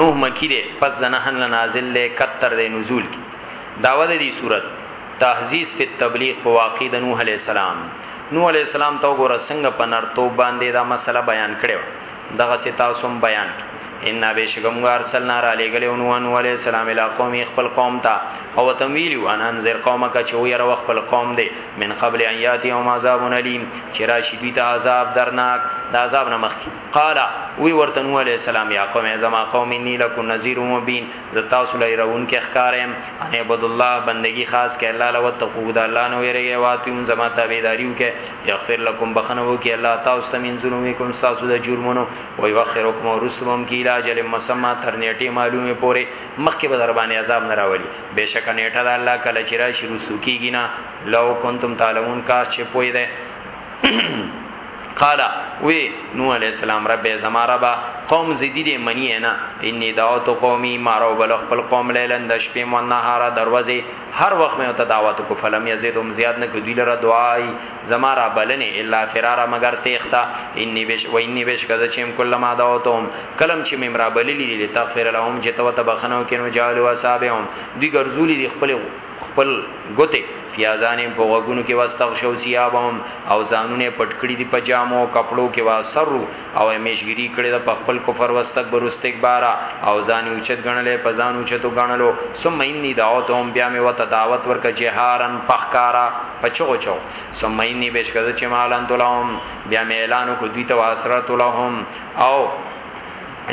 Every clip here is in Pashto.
نوح مکی دی پس د نحل نه نازل دی کت تر دی نزول کی دعوه د دی سورت تحذیث فی التبلیغ په واقعی د نوح علیه السلام نوح علیه السلام ته وګوره څنګه په نرتوب باندی دا مسئله بیان کړی وه دغسی تاسو هم بیان کړه انا بیشکه مونږ ارسلنا را لیږلی وو نوحا نوح علیه السلام الی قومه خپل قوم ته او ورته ویلی وو ان انذر قومک چه ویروه خپل قوم دی من قبل ان یاتیهم عذاب الیم چه راشی دوی ته عذاب درناک د عذاب نه مخکی قال وی ورته نوح علیه السلام، یا قوم ای زما قوم انی لکم نذیر مبین زه تاسو له یروونکی ښکاره یم، ان اعبدوا الله بندګی خاص کړئ الله له واتقوه د الله نه ویریږئ واطیعون زما تابعداری وکړئ یغفر لکم بخښنه وکړي الله تاسو ته من ذنوبکم ستاسو د جرمونو ویوخرکم او وروسته به هم کړي الی اجل مسمی تر نیټی معلومی پوری مخکی به درباندی عذاب نه راولی بیشکه نیټه د الله کله چی راشی رسو کیږی نه لو کنتم تعلمون کاش چی پوهیدی قال وی نوح علیه السلام رب ای زما ربه قوم ضدی دی منی یې نه انی دعوت قومی ما راوبلغ خپل قوم لیلا د شپې والنهار د ورځې هر وخت مې ورته دعوت وکړو فلم یزدهم زیاد نه کړ دوی لره دعای زما رابلنې الا فرارا مګر تېښته انی بېش و انی بېشکه زه چې یم کلما دعوتهم کله هم چې مې رابللي دي لتغفر لهم چې ته ورته بخښنه وکړې نو جعلوا اصابعهم دوی ګرځولي دي خپلې خپل ګوتې یا ځانې په غوږونو کې واستغشو ثیابهم او ځانونه پټ کړي دي په جامو او کپړو کې واصرو او همیشګیري کړې ده په خپل کفر واستکبرو استکبارا او ځان یې اوچت ګڼلی په ځان اوچتو ګڼلو ثم انی دعوتهم بیا مې ورته دعوت ورکړ جهارا په ښکاره په چغو چغو ثم انی بېشکه زه چې ما اعلنت لهم بیا مې اعلان وکړ دوی ته واسررت لهم او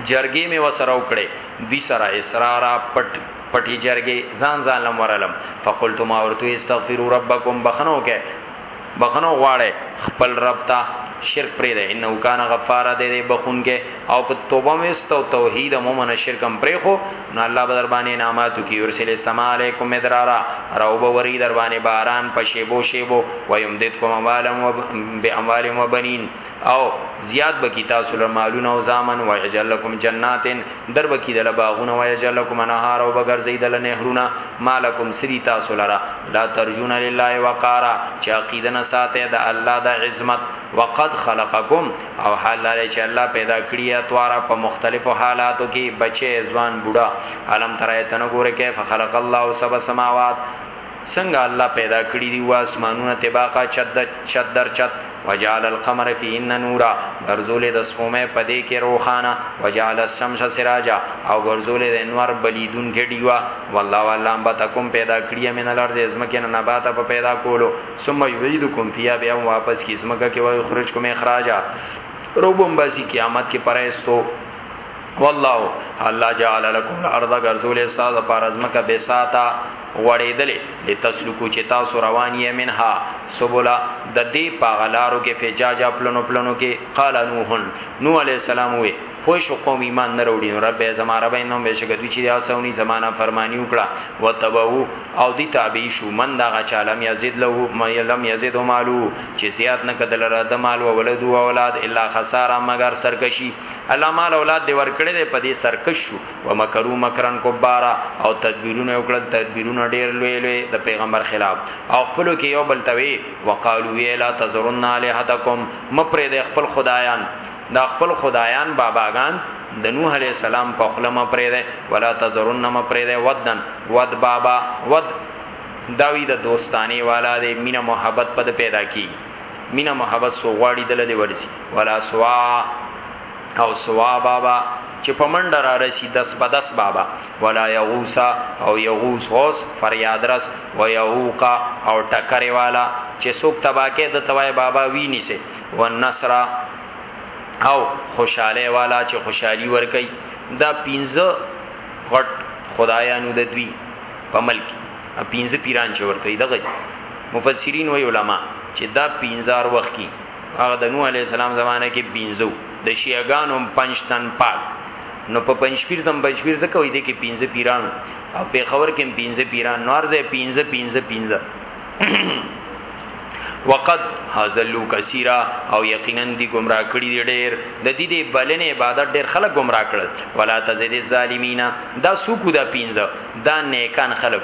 جرګې مې ورسره وکړې دوی سره اسرارا پټ. پټی جرګی ځان ځان لم ورلم فقلت ما ورتو استغفروا ربکم بخنو کې بخنو غواړی خپل رب ته شرک پرې ده انه کان غفار ده ده بخون کې او په توبه مست او توحید مومن شرکم پرې خو نو الله بدر باندې نعمتو کې ورسل استما علیکم مدرارا راو به وری در باندې باران په شیبو شیبو ويمددکم اموالم و باموالم و بنین او زیات به کړي تاسو له مالونه او زامن، ویجعل لکم جنات، در به کړي دله باغونه، ویجعل لکم انهارا او به ګرځوي دله نهرونه، ما لکم څه دي تاسو لره، لا ترجون لله وقارا چې عقیده نه ساتئ د الله د عظمت، وقد خلقکم او حال دا دی چې الله پیدا کړي یې اطوارا په مختلفو حالاتو کې، بچی، ځوان، بوډا، الم تر آیت ته نه ګورئ کیف خلق الله سبع سماوات، څنګه الله پیدا کړي دي اوه اسمانونه طباقا چت د چت در چت، وجعل القمر فيهن نورا، ګرځولې ده سپومۍ په دې کښې روښانه، وجعل الشمس سراجا، او ګرځولې ده انور بليدونکې ډيوه، والله او الله انبتکم پیدا کړي يې من الارض د ځمکې نه نباتا په پیدا کولو، ثم يعيدکم فيها بيا هم واپس کړي ځمکه کښې ويخرجکم اخراجا روب هم باسي قيامت کښې په رايستو، والله او الله جعل لکم الارض ګرځولې ده ستاسو لپاره ځمکه بساطا. غوړېدلې لتسلکو چې تاسو روان یې منها سبلا د دې په هغه لارو کې فجاجا پلنو پلنو کې قال نوح نوح علیه السلام ووې پوه شو قوم ایمان نه راوړي نو ربه زما ربه انهم بېشکه دوی چې دي عصوني زما نافرماني وکړه وتبعو او دوی تابع شو من د هغه چا لم یزد له لم یزده مالو چې زیات نه کړ ده لره ده مال و ولده او اولاد الا خسارا مګر سرکشي الله مال اولاد دې ورکړی دی په دې سرکش شو ومکرو مکرن کبارا او تدبیرونه وکړل تدبیرونه ډیر لوی لوی د پیغمبر خلاف او خپل کې یو بل توی وقالو ویلا تزرن الہتکم مپرې د خپل خدایان دا خپل خدایان باباګان د نوح علی السلام په خپل مپرې ده ولا تزرن مپرې ده ودن ود بابا ود داوی د دا دوستانی والا د مینه محبت په پیدا کی مینه محبت سو غواړي دل دی ورسی ولا سوا او سوا بابا چې په منډه را رسي دس په دس بابا ولا یغوث او یغوث غوث فریاد رس و یعوق او ټکرې والا چې څوک تباه کې د توای بابا وی نیسه و نصر او خوشاله والا چې خوشحالي ور کوي دا پینځه غټ خدایانو د دوی په ملک پینځه پیران چې ورته دغه مفسرین او علما چې دا پینځار وخت کې هغه د نوح علیه السلام زمانه کې پنځه وو، د شیعه ګانو هم پنج تن پات نو په پنجپیر ته هم پنجپیر ځکه وایي، دې کې پنځه پیران وو او پېښور کې هم پنځه پیران نو هر ځای پنځه پنځه پنځه وقد هضلوا کثیرا او یقینا دی گمراه کړی دی ډیر د دې د بلنې عبادت ډیر خلک گمراه کړل ولا تزید الظالمین دا سوکو دا پینځه دا نیکان خلک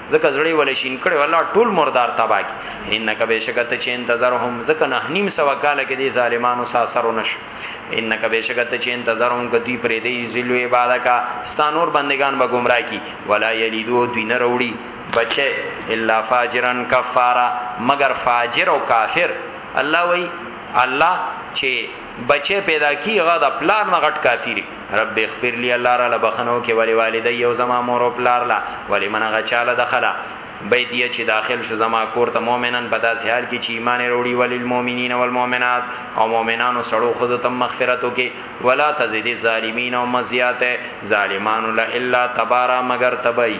زکه زړی ول شین کړي والله ټول مردار تبا کی انک بشکته چې انتظرهم زکه نه نیم سو کاله کې دي ظالمانو سا سرو نش انک بشکته چې انتظرهم کدی پرې دی ذلو عبادکا ستانور بندگان به گمراه کی ولا یلیدو دین وروړي بچه الا فاجرن کفارا مگر فاجر او کافر الله وی الله چې بچی پیدا کی هغه د پلار نه غټ کافر رب اغفر لي الله را لبخنو کې ولي والدي او زما مور او پلار لا ولي من هغه چاله دخلا بیت یې چې داخل شو زما کور ته مؤمنن په داسې حال کې چې ایمان وروړي وللمؤمنین والمؤمنات او مؤمنانو سړو خود تم مغفرت وکي ولا تزيد الظالمین او مزیات ظالمانو لا الا تبارا مگر تبعی